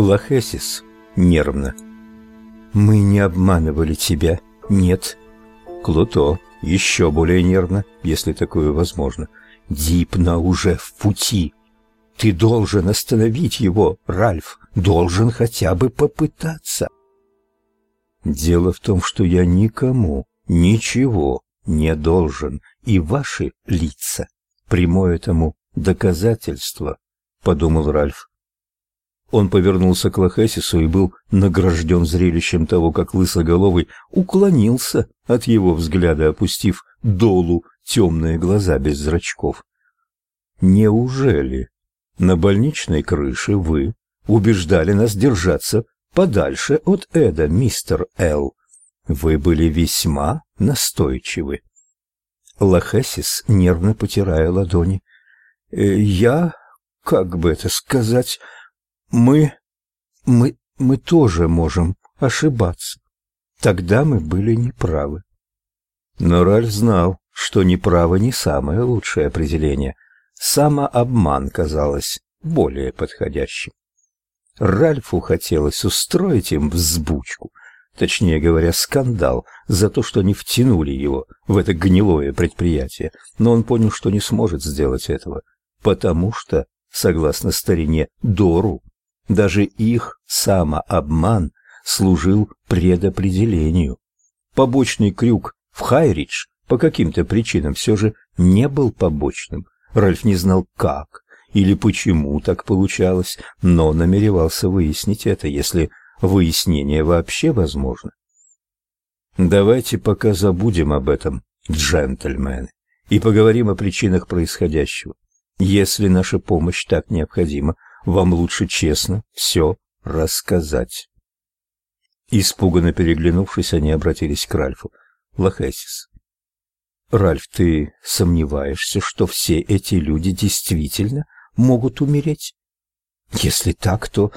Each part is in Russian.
Лохесис нервно. «Мы не обманывали тебя, нет». Клуто еще более нервно, если такое возможно. «Дипна уже в пути. Ты должен остановить его, Ральф, должен хотя бы попытаться». «Дело в том, что я никому ничего не должен, и ваши лица прямое тому доказательство», — подумал Ральф. Он повернулся к Лохесису и был награжден зрелищем того, как лысоголовый уклонился от его взгляда, опустив долу темные глаза без зрачков. «Неужели на больничной крыше вы убеждали нас держаться подальше от Эда, мистер Л? Вы были весьма настойчивы». Лохесис, нервно потирая ладони. «Э, «Я, как бы это сказать...» Мы... мы... мы тоже можем ошибаться. Тогда мы были неправы. Но Ральф знал, что неправо не самое лучшее определение. Самообман казалось более подходящим. Ральфу хотелось устроить им взбучку, точнее говоря, скандал за то, что не втянули его в это гнилое предприятие, но он понял, что не сможет сделать этого, потому что, согласно старине Дору, даже их самообман служил предопределению. Побочный крюк в Хайридж по каким-то причинам все же не был побочным. Ральф не знал, как или почему так получалось, но намеревался выяснить это, если выяснение вообще возможно. Давайте пока забудем об этом, джентльмены, и поговорим о причинах происходящего. Если наша помощь так необходима, вам лучше честно все рассказать. Испуганно переглянувшись, они обратились к Ральфу. Лохесис. Ральф, ты сомневаешься, что все эти люди действительно могут умереть? Если так, то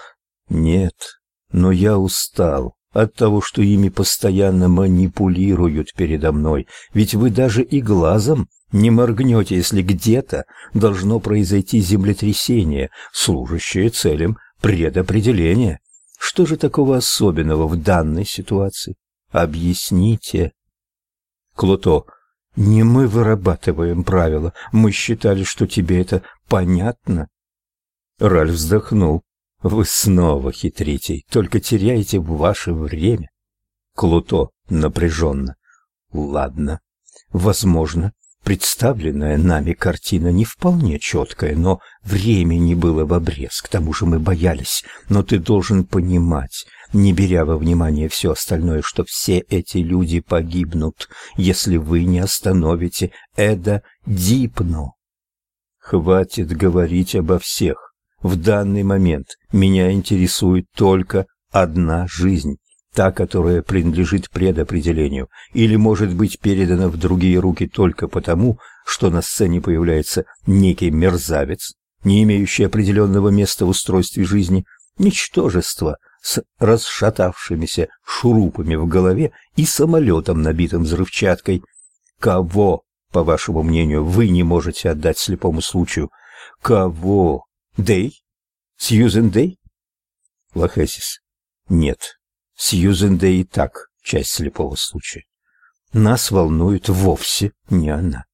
нет. Но я устал от того, что ими постоянно манипулируют передо мной. Ведь вы даже и глазом не моргнете, если где-то должно произойти землетрясение, служащее целям предопределения. Что же такого особенного в данной ситуации? Объясните. Клото, не мы вырабатываем правила. Мы считали, что тебе это понятно. Ральф вздохнул. Вы снова хитрите, только теряете ваше время. Клуто напряженно. Ладно, возможно, Представленная нами картина не вполне четкая, но времени было в обрез. К тому же мы боялись. Но ты должен понимать, не беря во внимание все остальное, что все эти люди погибнут, если вы не остановите Эда Дипно. Хватит говорить обо всех. В данный момент меня интересует только одна жизнь та, которая принадлежит предопределению, или может быть передана в другие руки только потому, что на сцене появляется некий мерзавец, не имеющий определенного места в устройстве жизни, ничтожество с расшатавшимися шурупами в голове и самолетом, набитым взрывчаткой. Кого, по вашему мнению, вы не можете отдать слепому случаю? Кого? Дэй? Сьюзен Дэй? Лохесис. Нет, Сьюзен да и так часть слепого случая. Нас волнует вовсе не она.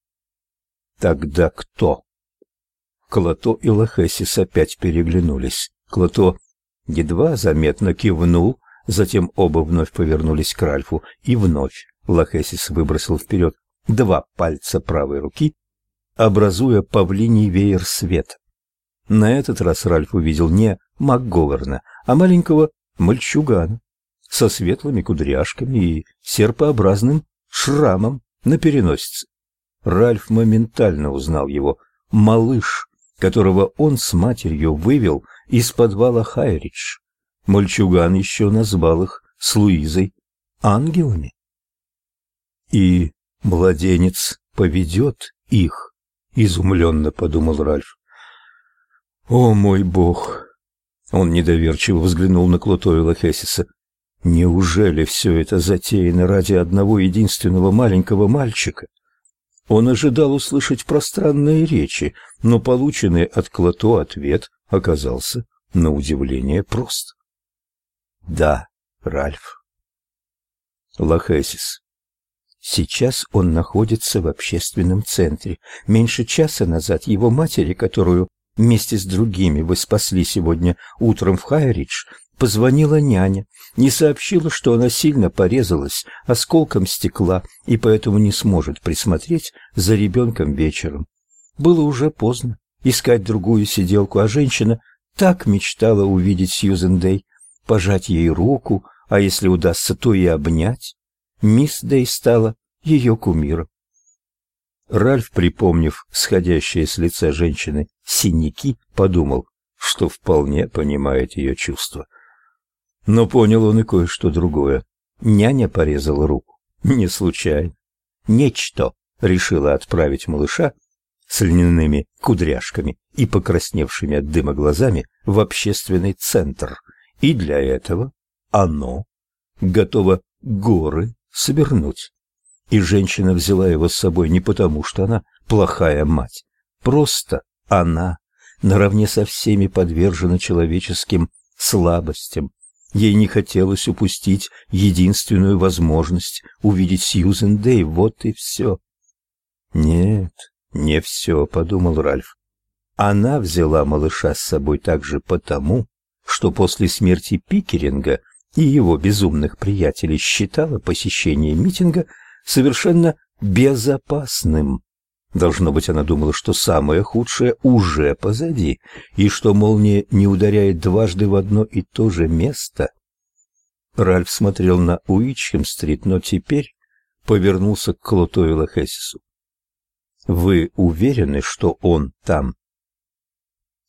Тогда кто? Клото и Лохесис опять переглянулись. Клото едва заметно кивнул, затем оба вновь повернулись к Ральфу, и вновь Лохесис выбросил вперед два пальца правой руки, образуя павлиний веер света. На этот раз Ральф увидел не МакГоверна, а маленького мальчугана, со светлыми кудряшками и серпообразным шрамом на переносице. Ральф моментально узнал его. Малыш, которого он с матерью вывел из подвала Хайридж. Мальчуган еще назвал их с Луизой ангелами. И младенец поведет их, изумленно подумал Ральф. О мой бог! Он недоверчиво взглянул на Клотоила Хессиса. Неужели все это затеяно ради одного единственного маленького мальчика? Он ожидал услышать пространные речи, но полученный от Клото ответ оказался на удивление прост. Да, Ральф. Лохесис. Сейчас он находится в общественном центре. Меньше часа назад его матери, которую вместе с другими вы спасли сегодня утром в Хайридж, позвонила няня, не сообщила, что она сильно порезалась осколком стекла и поэтому не сможет присмотреть за ребенком вечером. Было уже поздно искать другую сиделку, а женщина так мечтала увидеть Сьюзен Дэй, пожать ей руку, а если удастся, то и обнять. Мисс Дэй стала ее кумиром. Ральф, припомнив сходящие с лица женщины синяки, подумал, что вполне понимает ее чувства. Но понял он и кое-что другое. Няня порезала руку. Не случайно. Нечто решила отправить малыша с льняными кудряшками и покрасневшими от дыма глазами в общественный центр. И для этого оно готово горы свернуть. И женщина взяла его с собой не потому, что она плохая мать. Просто она наравне со всеми подвержена человеческим слабостям. Ей не хотелось упустить единственную возможность увидеть Сьюзен Дэй, вот и все. Нет, не все, подумал Ральф. Она взяла малыша с собой также потому, что после смерти Пикеринга и его безумных приятелей считала посещение митинга совершенно безопасным. Должно быть, она думала, что самое худшее уже позади, и что молния не ударяет дважды в одно и то же место. Ральф смотрел на Уичхем-стрит, но теперь повернулся к Клотойлу Хессису. «Вы уверены, что он там?»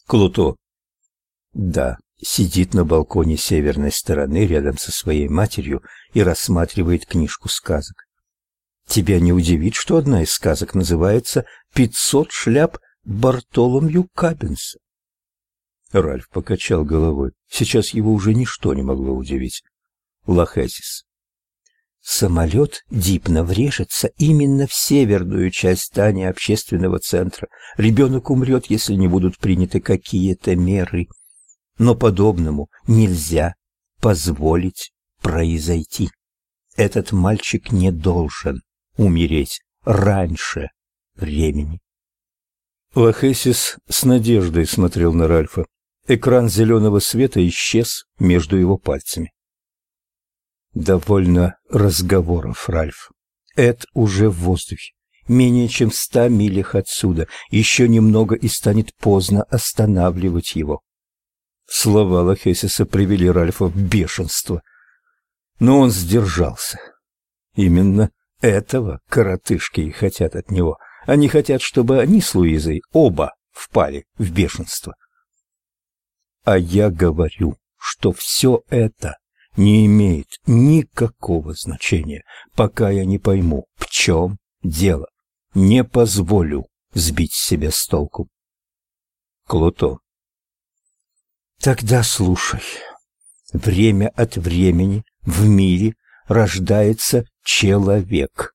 «Клото?» «Да, сидит на балконе северной стороны рядом со своей матерью и рассматривает книжку сказок. Тебя не удивит, что одна из сказок называется «Пятьсот шляп Бартоломью Каббинса». Ральф покачал головой. Сейчас его уже ничто не могло удивить. Лохесис. Самолет дипно врежется именно в северную часть здания общественного центра. Ребенок умрет, если не будут приняты какие-то меры но подобному нельзя позволить произойти. Этот мальчик не должен умереть раньше времени. Лохесис с надеждой смотрел на Ральфа. Экран зеленого света исчез между его пальцами. Довольно разговоров, Ральф. Эд уже в воздухе. Менее чем в ста милях отсюда. Еще немного и станет поздно останавливать его. Слова Лохесиса привели Ральфа в бешенство. Но он сдержался. Именно этого коротышки и хотят от него. Они хотят, чтобы они с Луизой оба впали в бешенство. А я говорю, что все это не имеет никакого значения, пока я не пойму, в чем дело. Не позволю сбить себя с толку. Клото Тогда слушай. Время от времени в мире рождается человек.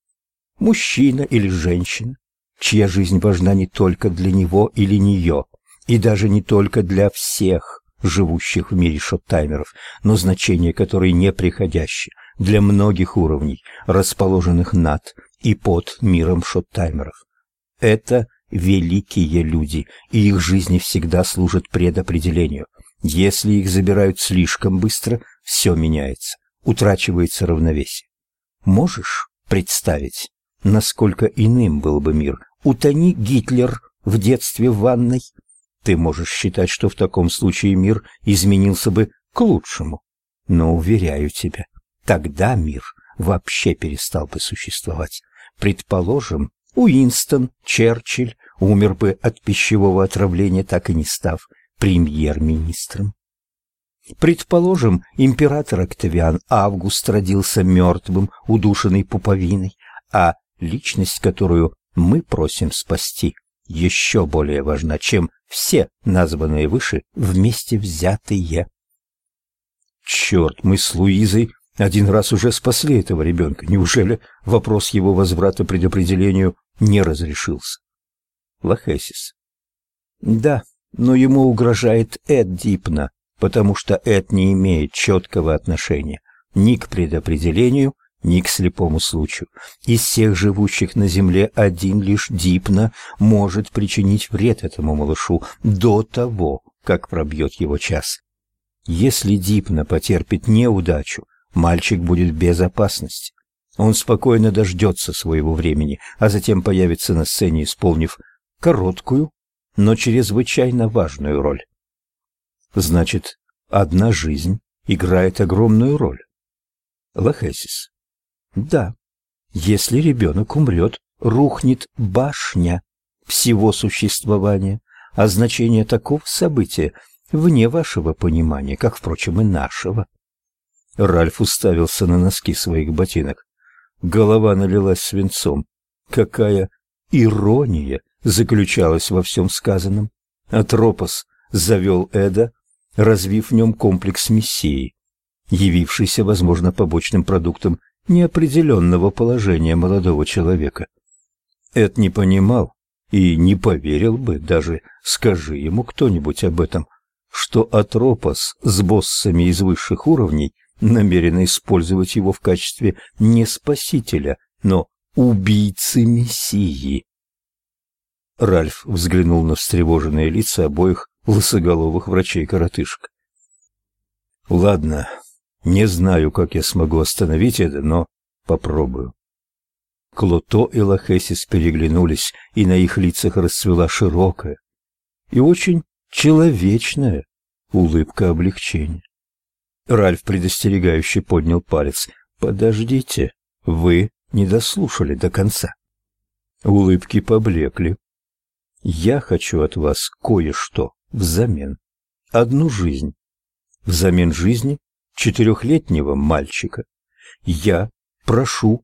Мужчина или женщина, чья жизнь важна не только для него или нее, и даже не только для всех живущих в мире шоттаймеров, но значение которой неприходящее для многих уровней, расположенных над и под миром шоттаймеров. Это великие люди, и их жизни всегда служат предопределению. Если их забирают слишком быстро, все меняется, утрачивается равновесие. Можешь представить, насколько иным был бы мир? Утони Гитлер в детстве в ванной. Ты можешь считать, что в таком случае мир изменился бы к лучшему. Но, уверяю тебя, тогда мир вообще перестал бы существовать. Предположим, Уинстон Черчилль умер бы от пищевого отравления, так и не став премьер-министром. Предположим, император Октавиан Август родился мертвым, удушенный пуповиной, а личность, которую мы просим спасти, еще более важна, чем все названные выше вместе взятые. Черт, мы с Луизой один раз уже спасли этого ребенка. Неужели вопрос его возврата предопределению не разрешился? Лохесис. Да, но ему угрожает Эд Дипна, потому что Эд не имеет четкого отношения ни к предопределению, ни к слепому случаю. Из всех живущих на земле один лишь Дипна может причинить вред этому малышу до того, как пробьет его час. Если Дипна потерпит неудачу, мальчик будет в безопасности. Он спокойно дождется своего времени, а затем появится на сцене, исполнив короткую, но чрезвычайно важную роль. Значит, одна жизнь играет огромную роль. Лахесис. Да, если ребенок умрет, рухнет башня всего существования, а значение такого события вне вашего понимания, как, впрочем, и нашего. Ральф уставился на носки своих ботинок. Голова налилась свинцом. Какая ирония заключалась во всем сказанном. Атропос завел Эда, развив в нем комплекс мессии, явившийся, возможно, побочным продуктом неопределенного положения молодого человека. Эд не понимал и не поверил бы, даже скажи ему кто-нибудь об этом, что Атропос с боссами из высших уровней намерен использовать его в качестве не спасителя, но убийцы Мессии. Ральф взглянул на встревоженные лица обоих лысоголовых врачей-коротышек. «Ладно, не знаю, как я смогу остановить это, но попробую. Клото и Лохесис переглянулись, и на их лицах расцвела широкая и очень человечная улыбка облегчения. Ральф предостерегающе поднял палец. «Подождите, вы не дослушали до конца». Улыбки поблекли. «Я хочу от вас кое-что взамен. Одну жизнь. Взамен жизни четырехлетнего мальчика. Я прошу